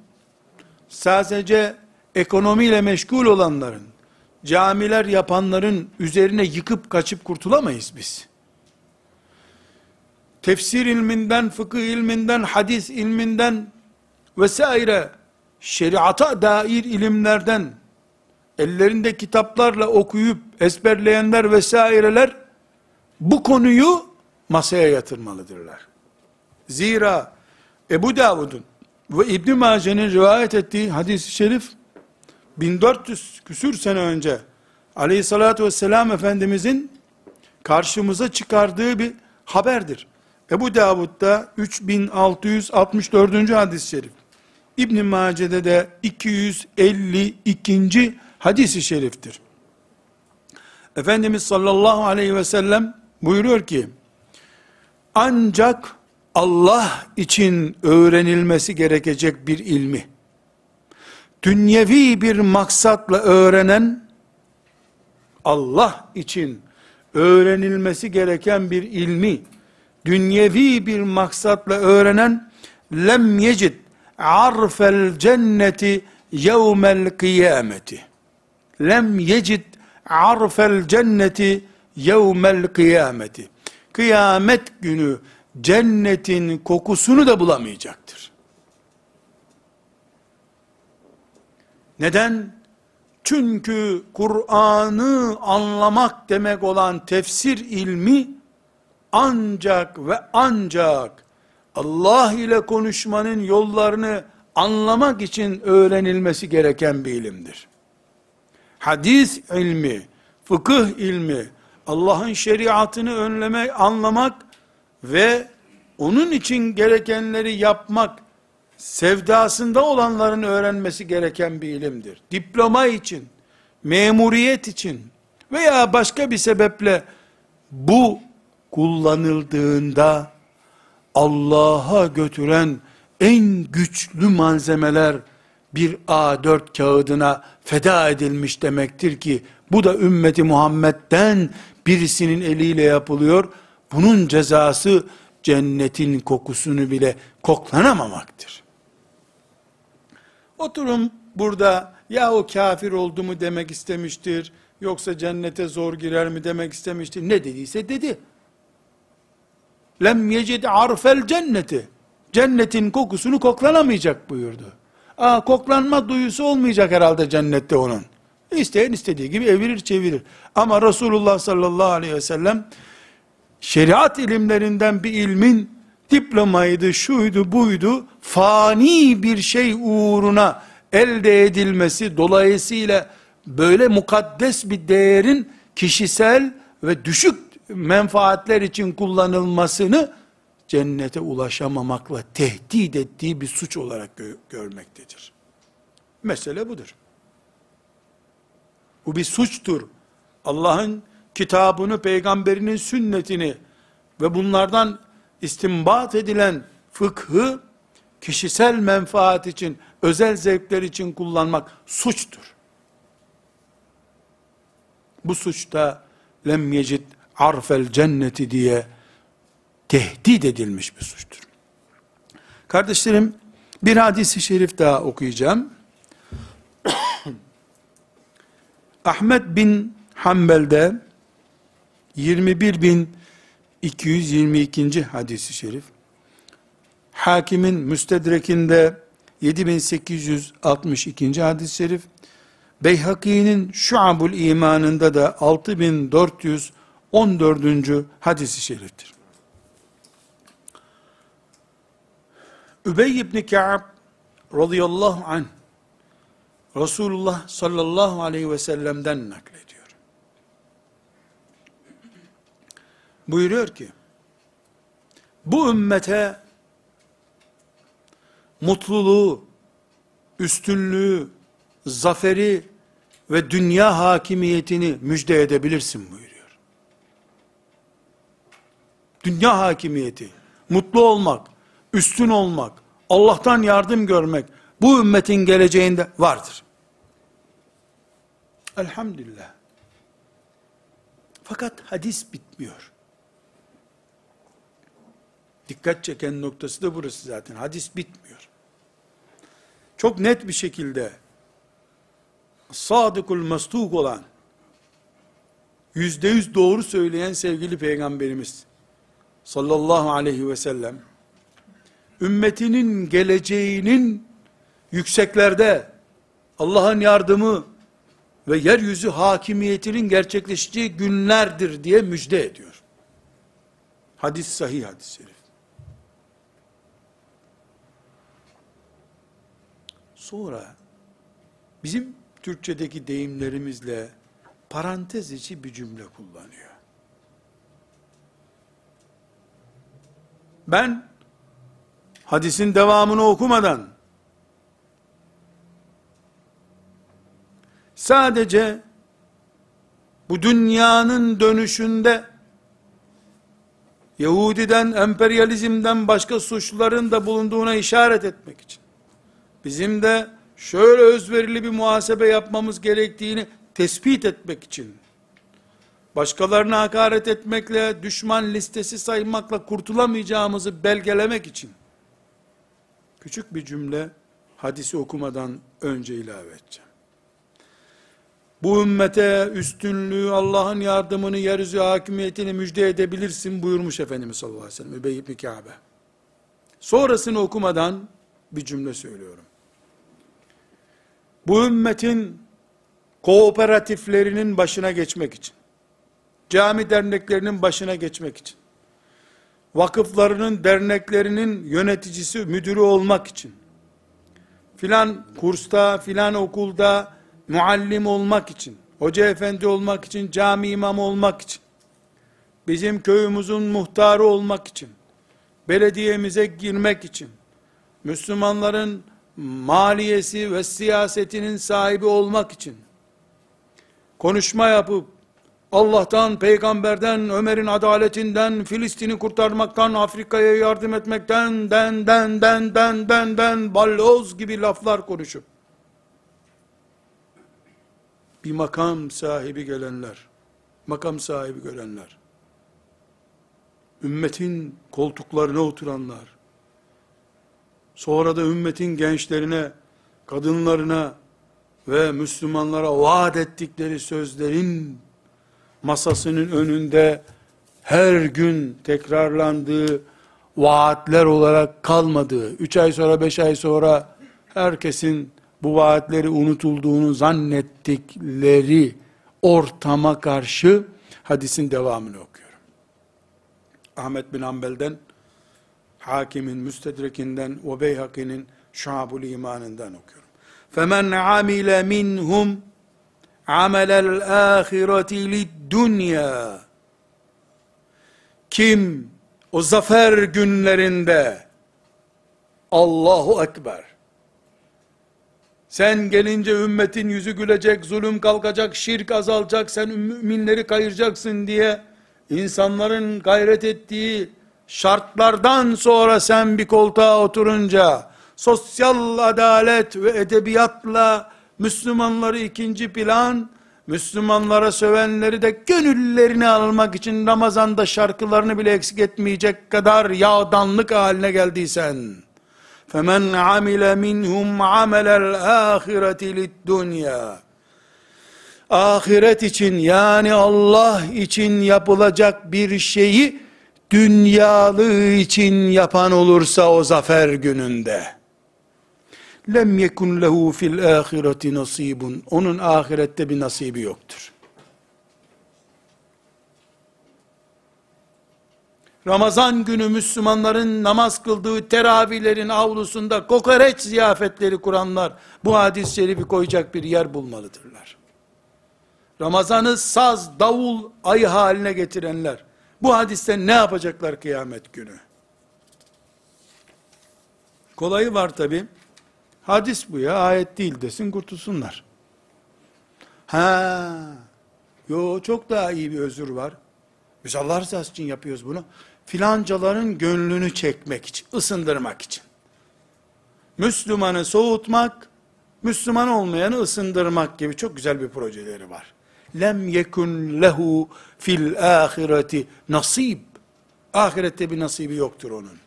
sadece ekonomiyle meşgul olanların, camiler yapanların üzerine yıkıp kaçıp kurtulamayız biz. Tefsir ilminden, fıkıh ilminden, hadis ilminden vesaire şeriata dair ilimlerden ellerinde kitaplarla okuyup ezberleyenler vesaireler bu konuyu masaya yatırmalıdırlar. Zira Ebu Davud'un ve İbn Mace'nin rivayet ettiği hadis-i şerif 1400 küsür sene önce aleyhissalatü vesselam Efendimizin karşımıza çıkardığı bir haberdir. Ebu Davud'da 3664. hadis-i şerif. İbn Mace'de de 252. hadisi şeriftir. Efendimiz sallallahu aleyhi ve sellem buyuruyor ki, ancak Allah için öğrenilmesi gerekecek bir ilmi, dünyevi bir maksatla öğrenen, Allah için öğrenilmesi gereken bir ilmi, dünyevi bir maksatla öğrenen, lem yecid arfel cenneti yevmel kıyameti. Lem yecid arfel cenneti yevmel kıyameti. Kıyamet günü cennetin kokusunu da bulamayacaktır. Neden? Çünkü Kur'an'ı anlamak demek olan tefsir ilmi ancak ve ancak Allah ile konuşmanın yollarını anlamak için öğrenilmesi gereken bir ilimdir. Hadis ilmi, fıkıh ilmi, Allah'ın şeriatını önlemek, anlamak ve onun için gerekenleri yapmak, sevdasında olanların öğrenmesi gereken bir ilimdir. Diploma için, memuriyet için veya başka bir sebeple bu kullanıldığında Allah'a götüren en güçlü malzemeler bir A4 kağıdına feda edilmiş demektir ki bu da ümmeti Muhammed'den birisinin eliyle yapılıyor. Bunun cezası cennetin kokusunu bile koklanamamaktır. Oturum burada ya o kafir oldu mu demek istemiştir, yoksa cennete zor girer mi demek istemiştir. Ne dediyse dedi lem yecid arfel cenneti. Cennetin kokusunu koklanamayacak buyurdu. Aa, koklanma duyusu olmayacak herhalde cennette onun. İsteyen istediği gibi evirir çevirir. Ama Resulullah sallallahu aleyhi ve sellem şeriat ilimlerinden bir ilmin diplomaydı, şuydu, buydu, fani bir şey uğruna elde edilmesi, dolayısıyla böyle mukaddes bir değerin kişisel ve düşük menfaatler için kullanılmasını cennete ulaşamamakla tehdit ettiği bir suç olarak gö- görmektedir. Mesele budur. Bu bir suçtur. Allah'ın kitabını, peygamberinin sünnetini ve bunlardan istimbat edilen fıkhı kişisel menfaat için, özel zevkler için kullanmak suçtur. Bu suçta lem yecid arfel cenneti diye tehdit edilmiş bir suçtur. Kardeşlerim, bir hadisi şerif daha okuyacağım. Ahmet bin Hanbel'de 222. hadisi şerif, Hakimin Müstedrek'inde 7862. hadis-i şerif, Beyhaki'nin Şuabul İmanında da 6414. hadisi şeriftir. Übey ibn Ka'b radıyallahu anh Resulullah sallallahu aleyhi ve sellem'den naklediyor. Buyuruyor ki, bu ümmete mutluluğu, üstünlüğü, zaferi ve dünya hakimiyetini müjde edebilirsin buyuruyor. Dünya hakimiyeti, mutlu olmak, üstün olmak, Allah'tan yardım görmek, bu ümmetin geleceğinde vardır. Elhamdülillah. Fakat hadis bitmiyor. Dikkat çeken noktası da burası zaten. Hadis bitmiyor. Çok net bir şekilde sadıkul mastuk olan yüzde yüz doğru söyleyen sevgili peygamberimiz sallallahu aleyhi ve sellem ümmetinin geleceğinin yükseklerde Allah'ın yardımı ve yeryüzü hakimiyetinin gerçekleşeceği günlerdir diye müjde ediyor. Hadis sahih hadis-i şerif. Sonra bizim Türkçedeki deyimlerimizle parantez içi bir cümle kullanıyor. Ben hadisin devamını okumadan sadece bu dünyanın dönüşünde Yahudiden, emperyalizmden başka suçluların da bulunduğuna işaret etmek için bizim de şöyle özverili bir muhasebe yapmamız gerektiğini tespit etmek için, başkalarına hakaret etmekle, düşman listesi saymakla kurtulamayacağımızı belgelemek için, küçük bir cümle hadisi okumadan önce ilave edeceğim. Bu ümmete üstünlüğü, Allah'ın yardımını, yeryüzü hakimiyetini müjde edebilirsin buyurmuş Efendimiz sallallahu aleyhi ve sellem. Übey ibn Kabe. Sonrasını okumadan bir cümle söylüyorum bu ümmetin kooperatiflerinin başına geçmek için, cami derneklerinin başına geçmek için, vakıflarının, derneklerinin yöneticisi, müdürü olmak için, filan kursta, filan okulda muallim olmak için, hoca efendi olmak için, cami imamı olmak için, bizim köyümüzün muhtarı olmak için, belediyemize girmek için, Müslümanların maliyesi ve siyasetinin sahibi olmak için konuşma yapıp Allah'tan, peygamberden, Ömer'in adaletinden, Filistin'i kurtarmaktan, Afrika'ya yardım etmekten, den, den, den, den, den, den, balloz gibi laflar konuşup, bir makam sahibi gelenler, makam sahibi görenler, ümmetin koltuklarına oturanlar, sonra da ümmetin gençlerine, kadınlarına ve Müslümanlara vaat ettikleri sözlerin masasının önünde her gün tekrarlandığı vaatler olarak kalmadığı, üç ay sonra, beş ay sonra herkesin bu vaatleri unutulduğunu zannettikleri ortama karşı hadisin devamını okuyorum. Ahmet bin Ambel'den Hakim'in Müstedrekinden ve Beyhaki'nin Şuabul İmanından okuyorum. Femen amile minhum amelel ahireti lid dünya kim o zafer günlerinde Allahu Ekber. Sen gelince ümmetin yüzü gülecek, zulüm kalkacak, şirk azalacak, sen müminleri kayıracaksın diye insanların gayret ettiği şartlardan sonra sen bir koltuğa oturunca sosyal adalet ve edebiyatla Müslümanları ikinci plan, Müslümanlara sövenleri de gönüllerini almak için Ramazan'da şarkılarını bile eksik etmeyecek kadar yağdanlık haline geldiysen, فَمَنْ عَمِلَ مِنْهُمْ عَمَلَ الْآخِرَةِ لِلدُّنْيَا Ahiret için yani Allah için yapılacak bir şeyi dünyalığı için yapan olursa o zafer gününde Lem yekun lehu fil ahireti nasibun onun ahirette bir nasibi yoktur. Ramazan günü Müslümanların namaz kıldığı teravihlerin avlusunda kokoreç ziyafetleri kuranlar bu hadis-i şerifi koyacak bir yer bulmalıdırlar. Ramazanı saz, davul, ayı haline getirenler bu hadisten ne yapacaklar kıyamet günü? Kolayı var tabi. Hadis bu ya, ayet değil desin kurtulsunlar. Ha, yo çok daha iyi bir özür var. Biz Allah rızası için yapıyoruz bunu. Filancaların gönlünü çekmek için, ısındırmak için. Müslümanı soğutmak, Müslüman olmayanı ısındırmak gibi çok güzel bir projeleri var. Lem yekun lehu fil ahireti nasib. Ahirette bir nasibi yoktur onun.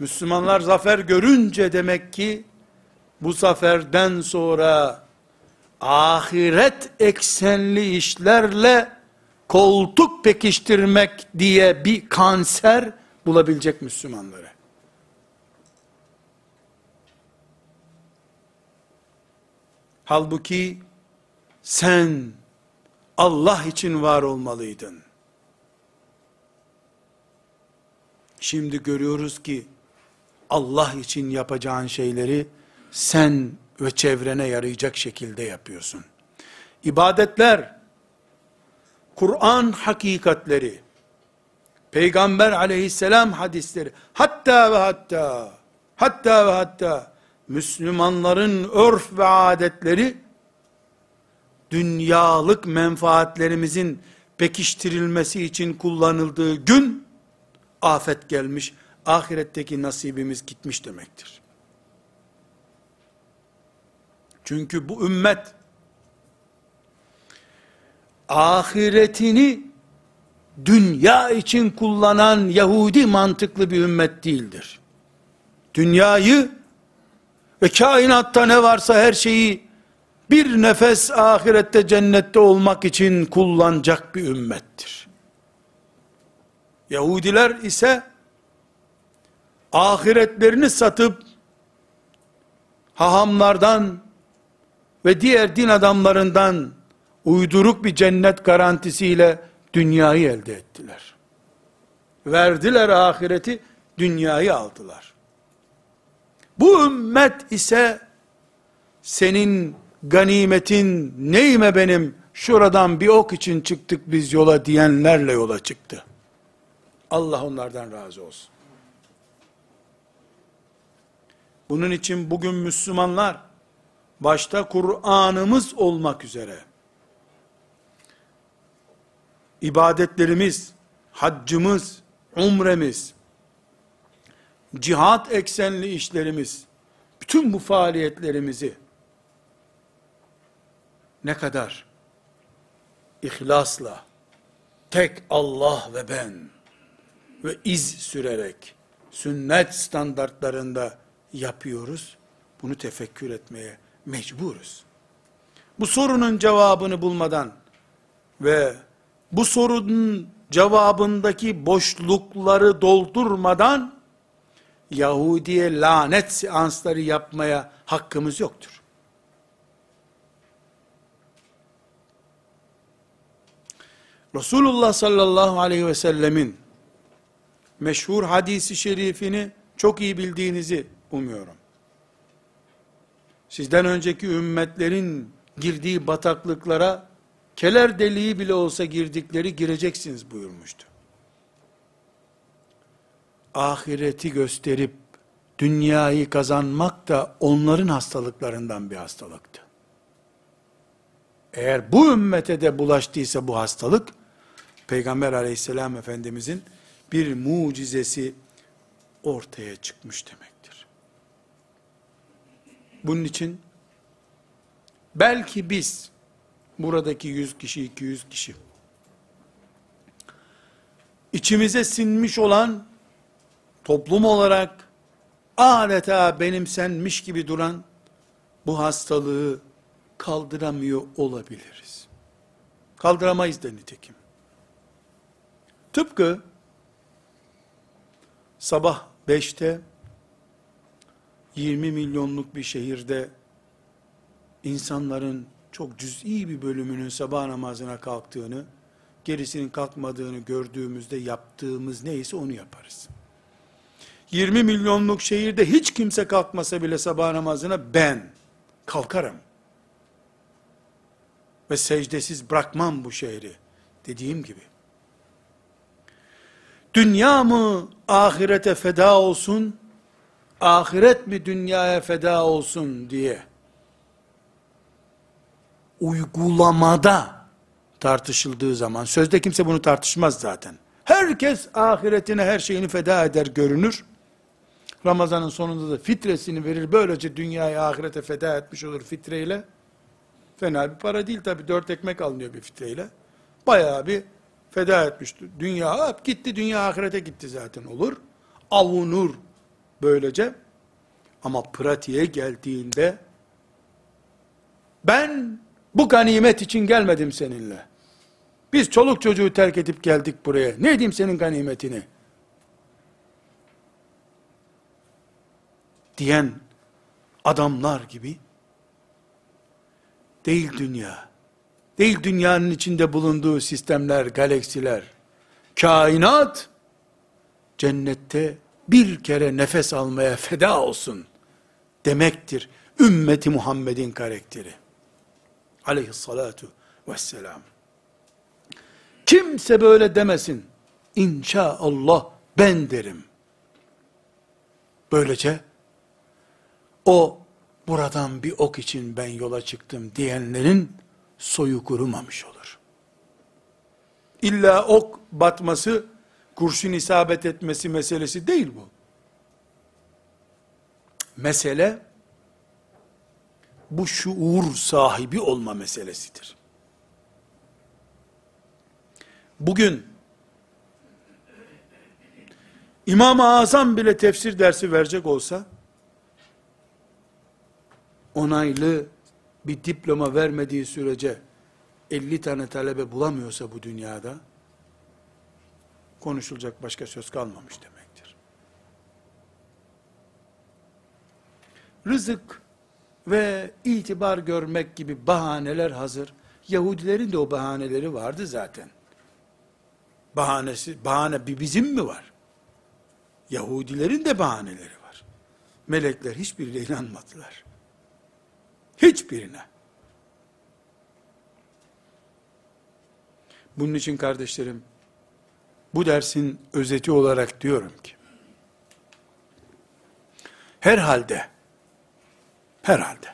Müslümanlar zafer görünce demek ki bu zaferden sonra ahiret eksenli işlerle koltuk pekiştirmek diye bir kanser bulabilecek Müslümanları. Halbuki sen Allah için var olmalıydın. Şimdi görüyoruz ki Allah için yapacağın şeyleri sen ve çevrene yarayacak şekilde yapıyorsun. İbadetler, Kur'an hakikatleri, Peygamber aleyhisselam hadisleri, hatta ve hatta, hatta ve hatta, Müslümanların örf ve adetleri, dünyalık menfaatlerimizin pekiştirilmesi için kullanıldığı gün, afet gelmiş, ahiretteki nasibimiz gitmiş demektir. Çünkü bu ümmet ahiretini dünya için kullanan Yahudi mantıklı bir ümmet değildir. Dünyayı ve kainatta ne varsa her şeyi bir nefes ahirette cennette olmak için kullanacak bir ümmettir. Yahudiler ise ahiretlerini satıp hahamlardan ve diğer din adamlarından uyduruk bir cennet garantisiyle dünyayı elde ettiler. Verdiler ahireti, dünyayı aldılar. Bu ümmet ise senin ganimetin neyime benim şuradan bir ok için çıktık biz yola diyenlerle yola çıktı. Allah onlardan razı olsun. Bunun için bugün Müslümanlar, başta Kur'an'ımız olmak üzere, ibadetlerimiz, haccımız, umremiz, cihat eksenli işlerimiz, bütün bu faaliyetlerimizi, ne kadar ihlasla, tek Allah ve ben, ve iz sürerek, sünnet standartlarında yapıyoruz? Bunu tefekkür etmeye mecburuz. Bu sorunun cevabını bulmadan ve bu sorunun cevabındaki boşlukları doldurmadan Yahudiye lanet seansları yapmaya hakkımız yoktur. Resulullah sallallahu aleyhi ve sellemin meşhur hadisi şerifini çok iyi bildiğinizi umuyorum. Sizden önceki ümmetlerin girdiği bataklıklara keler deliği bile olsa girdikleri gireceksiniz buyurmuştu. Ahireti gösterip dünyayı kazanmak da onların hastalıklarından bir hastalıktı. Eğer bu ümmete de bulaştıysa bu hastalık, Peygamber aleyhisselam efendimizin bir mucizesi ortaya çıkmış demektir. Bunun için belki biz buradaki 100 kişi 200 kişi içimize sinmiş olan toplum olarak adeta benimsenmiş gibi duran bu hastalığı kaldıramıyor olabiliriz. Kaldıramayız da nitekim. Tıpkı sabah 5'te 20 milyonluk bir şehirde insanların çok cüz'i bir bölümünün sabah namazına kalktığını, gerisinin kalkmadığını gördüğümüzde yaptığımız neyse onu yaparız. 20 milyonluk şehirde hiç kimse kalkmasa bile sabah namazına ben kalkarım. Ve secdesiz bırakmam bu şehri. Dediğim gibi. Dünya mı ahirete feda olsun, ahiret mi dünyaya feda olsun diye uygulamada tartışıldığı zaman, sözde kimse bunu tartışmaz zaten. Herkes ahiretine her şeyini feda eder görünür. Ramazanın sonunda da fitresini verir. Böylece dünyayı ahirete feda etmiş olur fitreyle. Fena bir para değil tabi. Dört ekmek alınıyor bir fitreyle. Bayağı bir feda etmiştir. Dünya hep gitti. Dünya ahirete gitti zaten olur. Avunur böylece. Ama pratiğe geldiğinde ben bu ganimet için gelmedim seninle. Biz çoluk çocuğu terk edip geldik buraya. Ne edeyim senin ganimetini? diyen adamlar gibi değil dünya. Değil dünyanın içinde bulunduğu sistemler, galaksiler. Kainat cennette bir kere nefes almaya feda olsun demektir. Ümmeti Muhammed'in karakteri. Aleyhissalatu vesselam. Kimse böyle demesin. İnşaallah ben derim. Böylece o buradan bir ok için ben yola çıktım diyenlerin soyu kurumamış olur. İlla ok batması, kurşun isabet etmesi meselesi değil bu. Mesele, bu şuur sahibi olma meselesidir. Bugün, İmam-ı Azam bile tefsir dersi verecek olsa, onaylı bir diploma vermediği sürece 50 tane talebe bulamıyorsa bu dünyada konuşulacak başka söz kalmamış demektir. Rızık ve itibar görmek gibi bahaneler hazır. Yahudilerin de o bahaneleri vardı zaten. Bahanesi, bahane bir bizim mi var? Yahudilerin de bahaneleri var. Melekler hiçbiriyle inanmadılar. Hiçbirine. Bunun için kardeşlerim, bu dersin özeti olarak diyorum ki, herhalde, herhalde,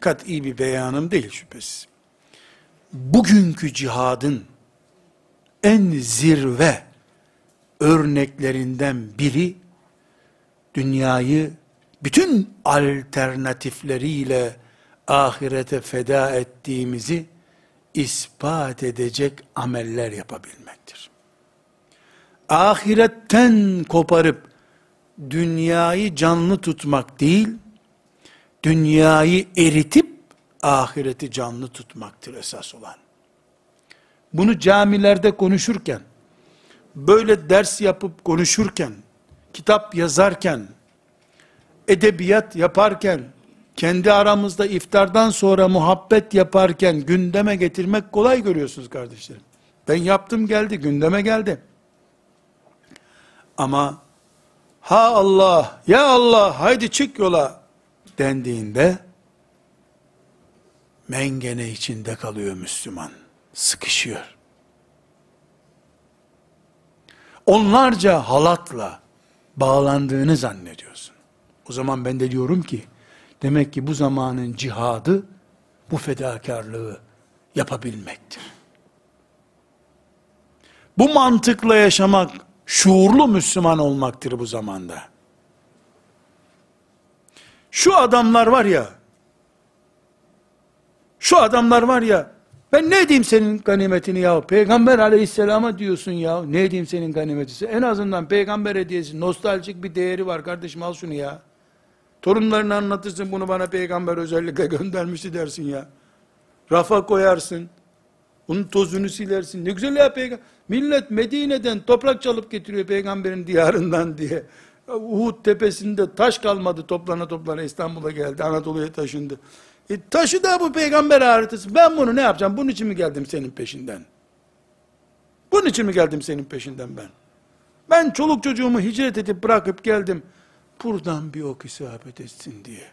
kat iyi bir beyanım değil şüphesiz. Bugünkü cihadın en zirve örneklerinden biri, dünyayı bütün alternatifleriyle ahirete feda ettiğimizi ispat edecek ameller yapabilmektir. Ahiretten koparıp dünyayı canlı tutmak değil, dünyayı eritip ahireti canlı tutmaktır esas olan. Bunu camilerde konuşurken, böyle ders yapıp konuşurken, kitap yazarken, edebiyat yaparken, kendi aramızda iftardan sonra muhabbet yaparken gündeme getirmek kolay görüyorsunuz kardeşlerim. Ben yaptım geldi, gündeme geldi. Ama ha Allah, ya Allah haydi çık yola dendiğinde mengene içinde kalıyor Müslüman. Sıkışıyor. Onlarca halatla bağlandığını zannediyorsun. O zaman ben de diyorum ki, demek ki bu zamanın cihadı, bu fedakarlığı yapabilmektir. Bu mantıkla yaşamak, şuurlu Müslüman olmaktır bu zamanda. Şu adamlar var ya, şu adamlar var ya, ben ne edeyim senin ganimetini ya? Peygamber aleyhisselama diyorsun ya. Ne edeyim senin ganimetisi? En azından peygamber hediyesi nostaljik bir değeri var kardeşim al şunu ya. Torunlarını anlatırsın bunu bana peygamber özellikle göndermişti dersin ya. Rafa koyarsın. Bunun tozunu silersin. Ne güzel ya peygamber. Millet Medine'den toprak çalıp getiriyor peygamberin diyarından diye. Uhud tepesinde taş kalmadı toplana toplana İstanbul'a geldi. Anadolu'ya taşındı. E, taşı da bu peygamber haritası. Ben bunu ne yapacağım? Bunun için mi geldim senin peşinden? Bunun için mi geldim senin peşinden ben? Ben çoluk çocuğumu hicret edip bırakıp geldim. Buradan bir ok isabet etsin diye.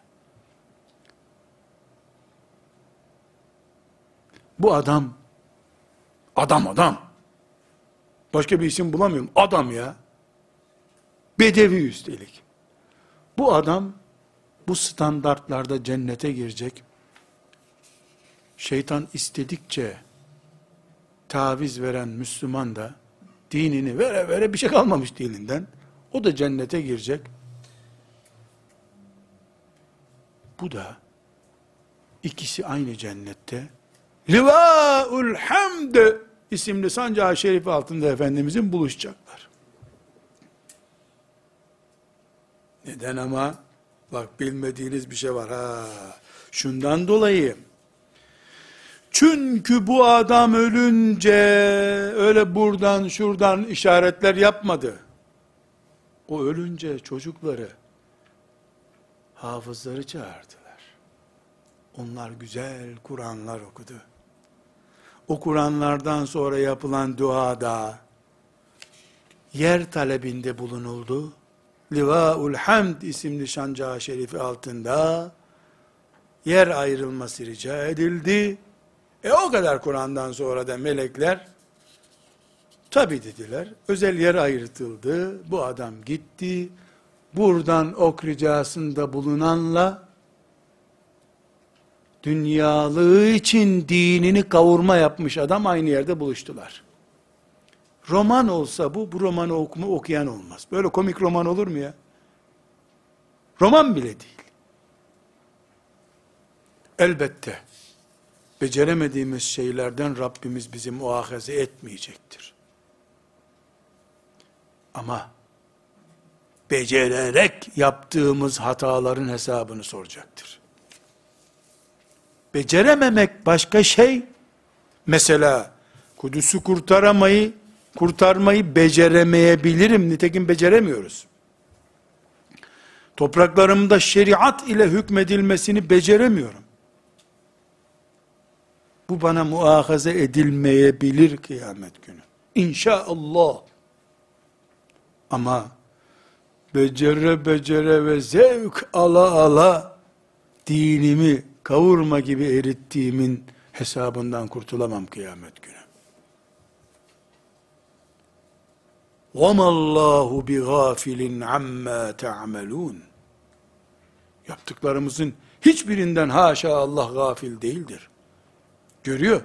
Bu adam, adam adam. Başka bir isim bulamıyorum. Adam ya. Bedevi üstelik. Bu adam bu standartlarda cennete girecek. Şeytan istedikçe taviz veren Müslüman da dinini vere vere bir şey kalmamış dininden. O da cennete girecek. Bu da ikisi aynı cennette. Livaul hamd isimli sancağı şerif altında Efendimizin buluşacaklar. Neden ama? Bak bilmediğiniz bir şey var ha. Şundan dolayı. Çünkü bu adam ölünce öyle buradan şuradan işaretler yapmadı. O ölünce çocukları hafızları çağırdılar. Onlar güzel Kur'anlar okudu. O Kur'anlardan sonra yapılan duada yer talebinde bulunuldu Livaul Hamd isimli şancağı şerifi altında yer ayrılması rica edildi. E o kadar Kur'an'dan sonra da melekler tabi dediler. Özel yer ayrıtıldı. Bu adam gitti. Buradan ok ricasında bulunanla dünyalığı için dinini kavurma yapmış adam aynı yerde buluştular. Roman olsa bu, bu romanı okuma, okuyan olmaz. Böyle komik roman olur mu ya? Roman bile değil. Elbette, beceremediğimiz şeylerden Rabbimiz bizi muahaze etmeyecektir. Ama, becererek yaptığımız hataların hesabını soracaktır. Becerememek başka şey, mesela, Kudüs'ü kurtaramayı kurtarmayı beceremeyebilirim. Nitekim beceremiyoruz. Topraklarımda şeriat ile hükmedilmesini beceremiyorum. Bu bana muahaze edilmeyebilir kıyamet günü. İnşallah. Ama becere becere ve zevk ala ala dinimi kavurma gibi erittiğimin hesabından kurtulamam kıyamet günü. وَمَا اللّٰهُ بِغَافِلٍ عَمَّا تَعْمَلُونَ Yaptıklarımızın hiçbirinden haşa Allah gafil değildir. Görüyor.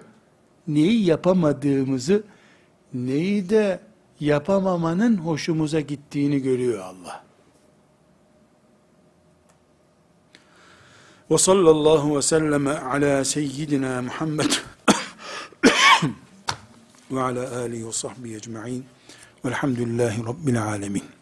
Neyi yapamadığımızı, neyi de yapamamanın hoşumuza gittiğini görüyor Allah. Ve sallallahu ve selleme ala seyyidina Muhammed ve ala alihi ve sahbihi ecma'in. Velhamdülillahi Rabbil alemin.